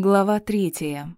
Глава третья.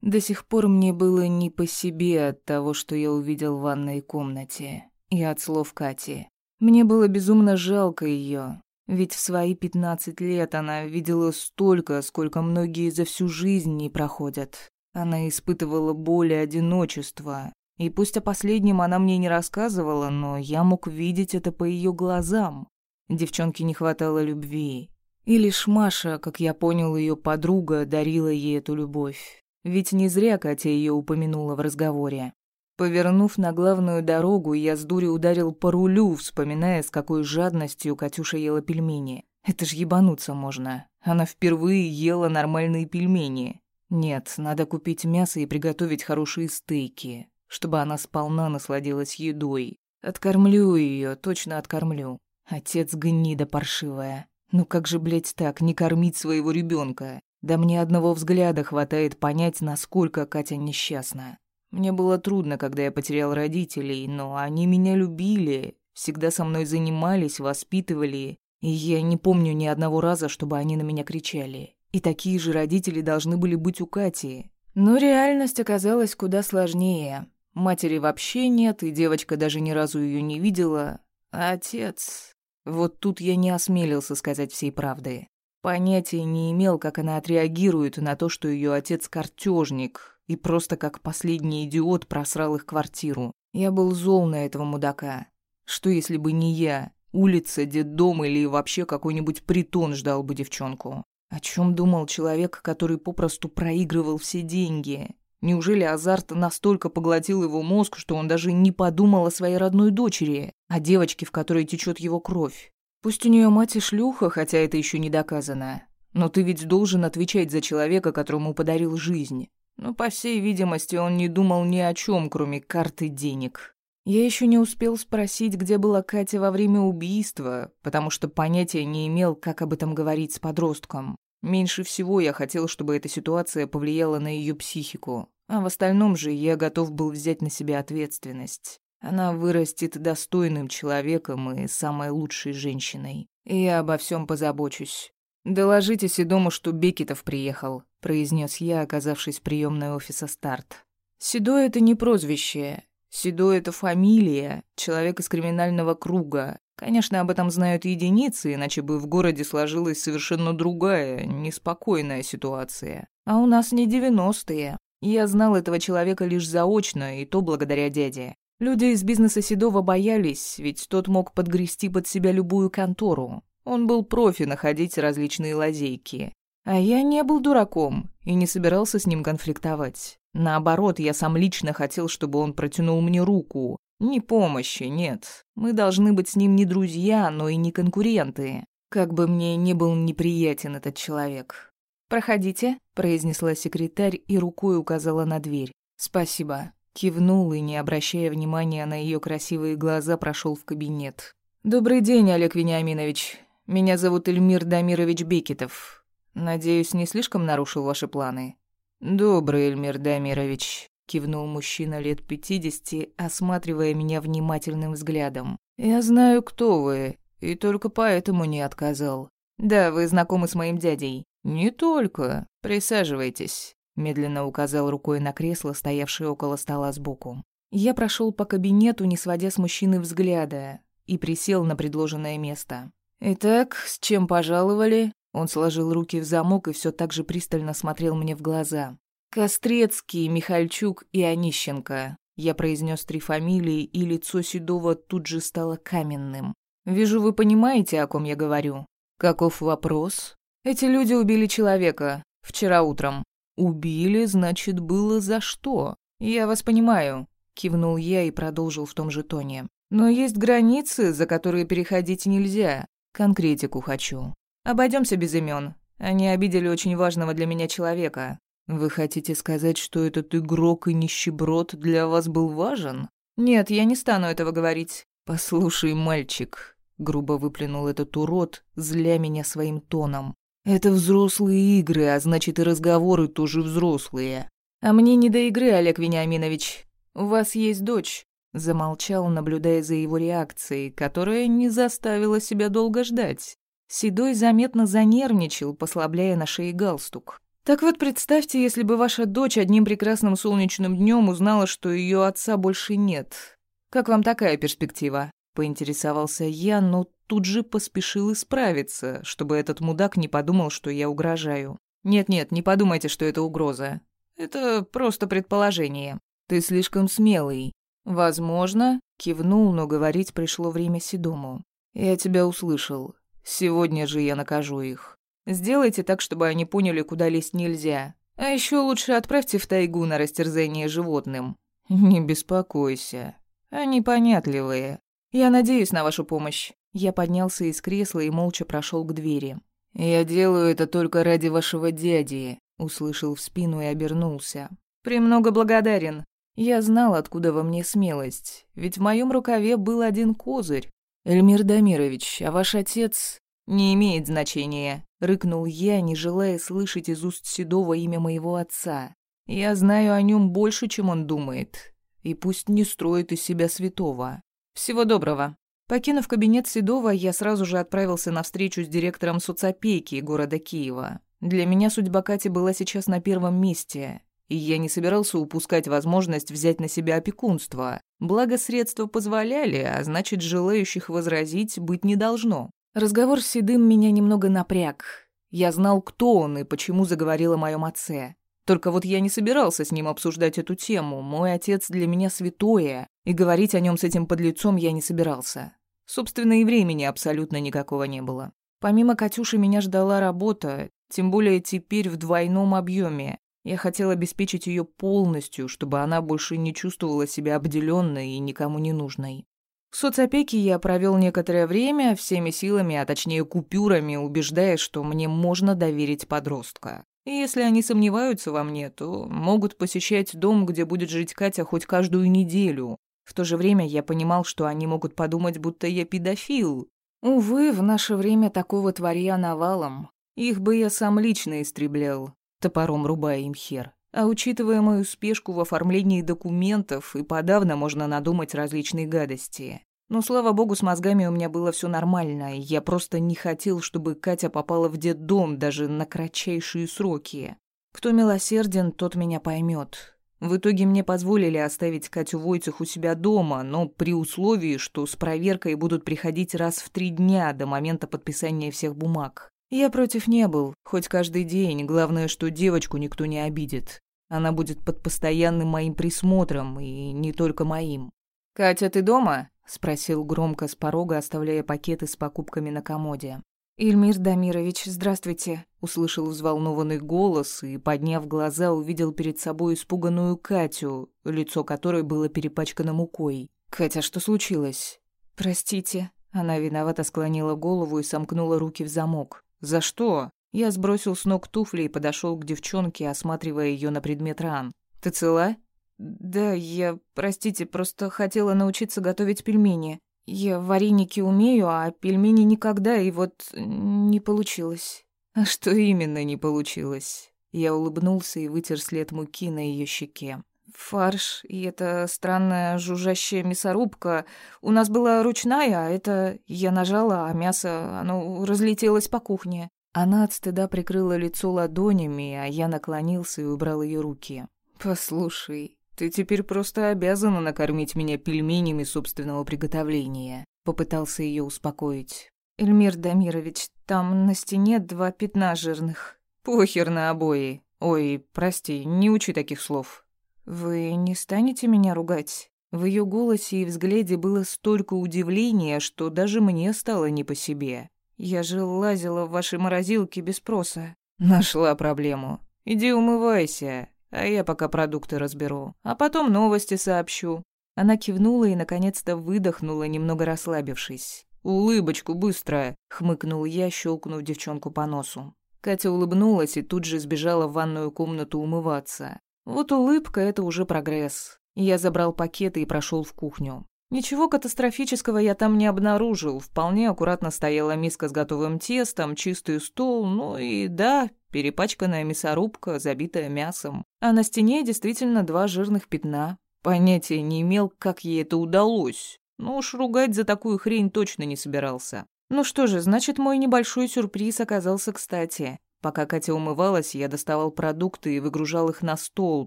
До сих пор мне было не по себе от того, что я увидел в ванной комнате, и от слов Кати. Мне было безумно жалко ее, ведь в свои пятнадцать лет она видела столько, сколько многие за всю жизнь не проходят. Она испытывала боль и одиночество, и пусть о последнем она мне не рассказывала, но я мог видеть это по ее глазам. Девчонке не хватало любви, и лишь Маша, как я понял, ее подруга, дарила ей эту любовь. Ведь не зря Катя ее упомянула в разговоре. Повернув на главную дорогу, я с дури ударил по рулю, вспоминая, с какой жадностью Катюша ела пельмени. Это ж ебануться можно. Она впервые ела нормальные пельмени. Нет, надо купить мясо и приготовить хорошие стейки, чтобы она сполна насладилась едой. Откормлю ее, точно откормлю. Отец гнида паршивая. Ну как же, блядь, так, не кормить своего ребенка? Да мне одного взгляда хватает понять, насколько Катя несчастна. Мне было трудно, когда я потерял родителей, но они меня любили, всегда со мной занимались, воспитывали, и я не помню ни одного раза, чтобы они на меня кричали. И такие же родители должны были быть у Кати. Но реальность оказалась куда сложнее. Матери вообще нет, и девочка даже ни разу ее не видела. А отец... Вот тут я не осмелился сказать всей правды. Понятия не имел, как она отреагирует на то, что ее отец картежник и просто как последний идиот просрал их квартиру. Я был зол на этого мудака. Что если бы не я? Улица, детдом или вообще какой-нибудь притон ждал бы девчонку. О чем думал человек, который попросту проигрывал все деньги? Неужели азарт настолько поглотил его мозг, что он даже не подумал о своей родной дочери, о девочке, в которой течет его кровь? Пусть у нее мать и шлюха, хотя это еще не доказано. Но ты ведь должен отвечать за человека, которому подарил жизнь. Но, по всей видимости, он не думал ни о чем, кроме карты денег. Я еще не успел спросить, где была Катя во время убийства, потому что понятия не имел, как об этом говорить с подростком. Меньше всего я хотел, чтобы эта ситуация повлияла на ее психику. А в остальном же я готов был взять на себя ответственность. Она вырастет достойным человеком и самой лучшей женщиной. И я обо всем позабочусь. «Доложите Седому, что Бекетов приехал», — произнес я, оказавшись в приемной офиса «Старт». «Седой — это не прозвище. Седой — это фамилия, человек из криминального круга. Конечно, об этом знают единицы, иначе бы в городе сложилась совершенно другая, неспокойная ситуация. А у нас не девяностые. Я знал этого человека лишь заочно, и то благодаря дяде. Люди из бизнеса Седова боялись, ведь тот мог подгрести под себя любую контору. Он был профи находить различные лазейки. А я не был дураком и не собирался с ним конфликтовать. Наоборот, я сам лично хотел, чтобы он протянул мне руку, ни помощи, нет. Мы должны быть с ним не друзья, но и не конкуренты. Как бы мне не был неприятен этот человек. «Проходите», — произнесла секретарь и рукой указала на дверь. «Спасибо». Кивнул и, не обращая внимания на ее красивые глаза, прошел в кабинет. «Добрый день, Олег Вениаминович. Меня зовут Эльмир Дамирович Бекетов. Надеюсь, не слишком нарушил ваши планы?» «Добрый, Эльмир Дамирович кивнул мужчина лет пятидесяти, осматривая меня внимательным взглядом. Я знаю, кто вы, и только поэтому не отказал. Да, вы знакомы с моим дядей. Не только. Присаживайтесь, медленно указал рукой на кресло, стоявшее около стола сбоку. Я прошел по кабинету, не сводя с мужчины взгляда, и присел на предложенное место. «Итак, с чем пожаловали?» Он сложил руки в замок и все так же пристально смотрел мне в глаза. «Кострецкий, Михальчук и Онищенко». Я произнес три фамилии, и лицо Седова тут же стало каменным. «Вижу, вы понимаете, о ком я говорю. Каков вопрос? Эти люди убили человека. Вчера утром. Убили, значит, было за что? Я вас понимаю», — кивнул я и продолжил в том же тоне. «Но есть границы, за которые переходить нельзя. Конкретику хочу. Обойдемся без имен. Они обидели очень важного для меня человека. «Вы хотите сказать, что этот игрок и нищеброд для вас был важен?» «Нет, я не стану этого говорить». «Послушай, мальчик», — грубо выплюнул этот урод, зля меня своим тоном. «Это взрослые игры, а значит и разговоры тоже взрослые». «А мне не до игры, Олег Вениаминович. У вас есть дочь». Замолчал, наблюдая за его реакцией, которая не заставила себя долго ждать. Седой заметно занервничал, послабляя на шее галстук. Так вот, представьте, если бы ваша дочь одним прекрасным солнечным днем узнала, что ее отца больше нет. Как вам такая перспектива? Поинтересовался я, но тут же поспешил исправиться, чтобы этот мудак не подумал, что я угрожаю. Нет-нет, не подумайте, что это угроза. Это просто предположение. Ты слишком смелый. Возможно, кивнул, но говорить пришло время Седому. Я тебя услышал. Сегодня же я накажу их. Сделайте так, чтобы они поняли, куда лезть нельзя. А еще лучше отправьте в тайгу на растерзание животным. Не беспокойся. Они понятливые. Я надеюсь на вашу помощь. Я поднялся из кресла и молча прошел к двери. Я делаю это только ради вашего дяди, услышал в спину и обернулся. Премного благодарен. Я знал, откуда во мне смелость, ведь в моем рукаве был один козырь. Эльмир Дамирович, а ваш отец не имеет значения. Рыкнул я, не желая слышать из уст Седова имя моего отца. Я знаю о нем больше, чем он думает. И пусть не строит из себя святого. Всего доброго. Покинув кабинет Седова, я сразу же отправился на встречу с директором соцопеки города Киева. Для меня судьба Кати была сейчас на первом месте, и я не собирался упускать возможность взять на себя опекунство. Благо, средства позволяли, а значит, желающих возразить быть не должно. Разговор с Седым меня немного напряг. Я знал, кто он и почему заговорил о моем отце. Только вот я не собирался с ним обсуждать эту тему. Мой отец для меня святое, и говорить о нем с этим подлецом я не собирался. Собственно, и времени абсолютно никакого не было. Помимо Катюши меня ждала работа, тем более теперь в двойном объеме. Я хотел обеспечить ее полностью, чтобы она больше не чувствовала себя обделенной и никому не нужной. В соцопеке я провел некоторое время, всеми силами, а точнее купюрами, убеждая, что мне можно доверить подростка. И если они сомневаются во мне, то могут посещать дом, где будет жить Катя хоть каждую неделю. В то же время я понимал, что они могут подумать, будто я педофил. Увы, в наше время такого творя навалом. Их бы я сам лично истреблял, топором рубая им хер. А учитывая мою спешку в оформлении документов, и подавно можно надумать различные гадости. Но, слава богу, с мозгами у меня было все нормально, и я просто не хотел, чтобы Катя попала в детдом даже на кратчайшие сроки. Кто милосерден, тот меня поймет. В итоге мне позволили оставить Катю Войцех у себя дома, но при условии, что с проверкой будут приходить раз в три дня до момента подписания всех бумаг. Я против не был, хоть каждый день, главное, что девочку никто не обидит. Она будет под постоянным моим присмотром, и не только моим. «Катя, ты дома?» — спросил громко с порога, оставляя пакеты с покупками на комоде. «Ильмир Дамирович, здравствуйте», — услышал взволнованный голос и, подняв глаза, увидел перед собой испуганную Катю, лицо которой было перепачкано мукой. «Катя, что случилось?» «Простите». Она виновато склонила голову и сомкнула руки в замок. «За что?» Я сбросил с ног туфли и подошел к девчонке, осматривая ее на предмет ран. «Ты цела?» «Да, я, простите, просто хотела научиться готовить пельмени. Я вареники умею, а пельмени никогда, и вот не получилось». «А что именно не получилось?» Я улыбнулся и вытер след муки на ее щеке. «Фарш и эта странная жужжащая мясорубка. У нас была ручная, а это я нажала, а мясо, оно разлетелось по кухне». Она от стыда прикрыла лицо ладонями, а я наклонился и убрал ее руки. «Послушай, ты теперь просто обязана накормить меня пельменями собственного приготовления», — попытался ее успокоить. «Эльмир Дамирович, там на стене два пятна жирных. Похер на обои. Ой, прости, не учи таких слов. Вы не станете меня ругать?» В ее голосе и взгляде было столько удивления, что даже мне стало не по себе. Я же лазила в вашей морозилке без спроса. Нашла проблему. Иди умывайся, а я пока продукты разберу. А потом новости сообщу. Она кивнула и, наконец-то, выдохнула, немного расслабившись. «Улыбочку, быстро!» — хмыкнул я, щелкнув девчонку по носу. Катя улыбнулась и тут же сбежала в ванную комнату умываться. Вот улыбка — это уже прогресс. Я забрал пакеты и прошел в кухню. Ничего катастрофического я там не обнаружил. Вполне аккуратно стояла миска с готовым тестом, чистый стол, ну и да, перепачканная мясорубка, забитая мясом. А на стене действительно два жирных пятна. Понятия не имел, как ей это удалось. Но уж ругать за такую хрень точно не собирался. Ну что же, значит, мой небольшой сюрприз оказался кстати. Пока Катя умывалась, я доставал продукты и выгружал их на стол,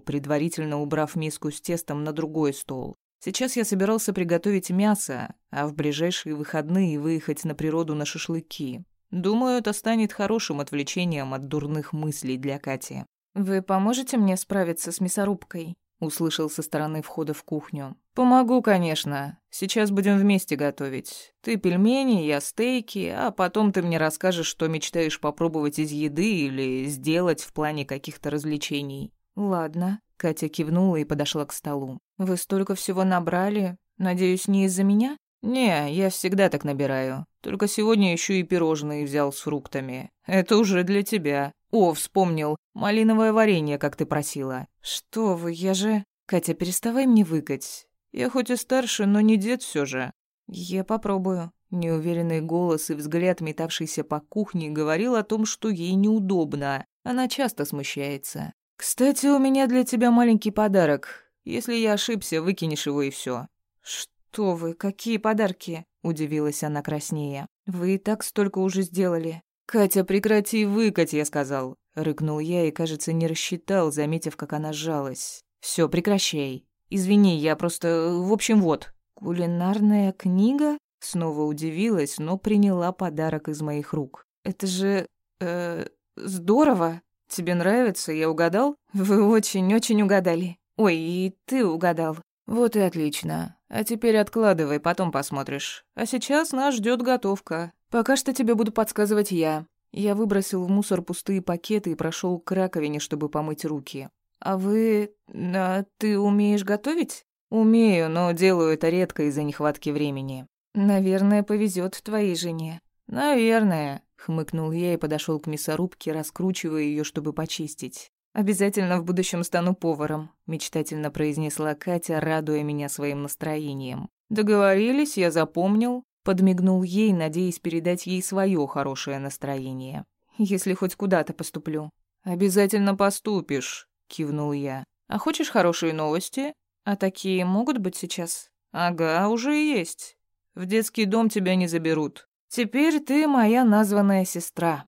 предварительно убрав миску с тестом на другой стол. Сейчас я собирался приготовить мясо, а в ближайшие выходные выехать на природу на шашлыки. Думаю, это станет хорошим отвлечением от дурных мыслей для Кати. «Вы поможете мне справиться с мясорубкой?» Услышал со стороны входа в кухню. «Помогу, конечно. Сейчас будем вместе готовить. Ты пельмени, я стейки, а потом ты мне расскажешь, что мечтаешь попробовать из еды или сделать в плане каких-то развлечений». «Ладно», — Катя кивнула и подошла к столу. «Вы столько всего набрали. Надеюсь, не из-за меня?» «Не, я всегда так набираю. Только сегодня еще и пирожные взял с фруктами. Это уже для тебя. О, вспомнил. Малиновое варенье, как ты просила. Что вы, я же... Катя, переставай мне выкать. Я хоть и старше, но не дед все же. Я попробую. Неуверенный голос и взгляд, метавшийся по кухне, говорил о том, что ей неудобно. Она часто смущается. «Кстати, у меня для тебя маленький подарок. Если я ошибся, выкинешь его и все. «Что вы, какие подарки?» — удивилась она краснее. «Вы и так столько уже сделали». «Катя, прекрати выкать, я сказал!» Рыкнул я и, кажется, не рассчитал, заметив, как она сжалась. Все, прекращай. Извини, я просто... В общем, вот». «Кулинарная книга?» Снова удивилась, но приняла подарок из моих рук. «Это же... э... здорово!» «Тебе нравится? Я угадал?» «Вы очень-очень угадали. Ой, и ты угадал». «Вот и отлично. А теперь откладывай, потом посмотришь. А сейчас нас ждет готовка. Пока что тебе буду подсказывать я. Я выбросил в мусор пустые пакеты и прошел к раковине, чтобы помыть руки. А вы... А ты умеешь готовить? Умею, но делаю это редко из-за нехватки времени. Наверное, повезет твоей жене. Наверное, хмыкнул я и подошел к мясорубке, раскручивая ее, чтобы почистить. «Обязательно в будущем стану поваром», — мечтательно произнесла Катя, радуя меня своим настроением. «Договорились, я запомнил. Подмигнул ей, надеясь передать ей свое хорошее настроение. «Если хоть куда-то поступлю». «Обязательно поступишь», — кивнул я. «А хочешь хорошие новости?» «А такие могут быть сейчас?» «Ага, уже есть. В детский дом тебя не заберут. Теперь ты моя названная сестра».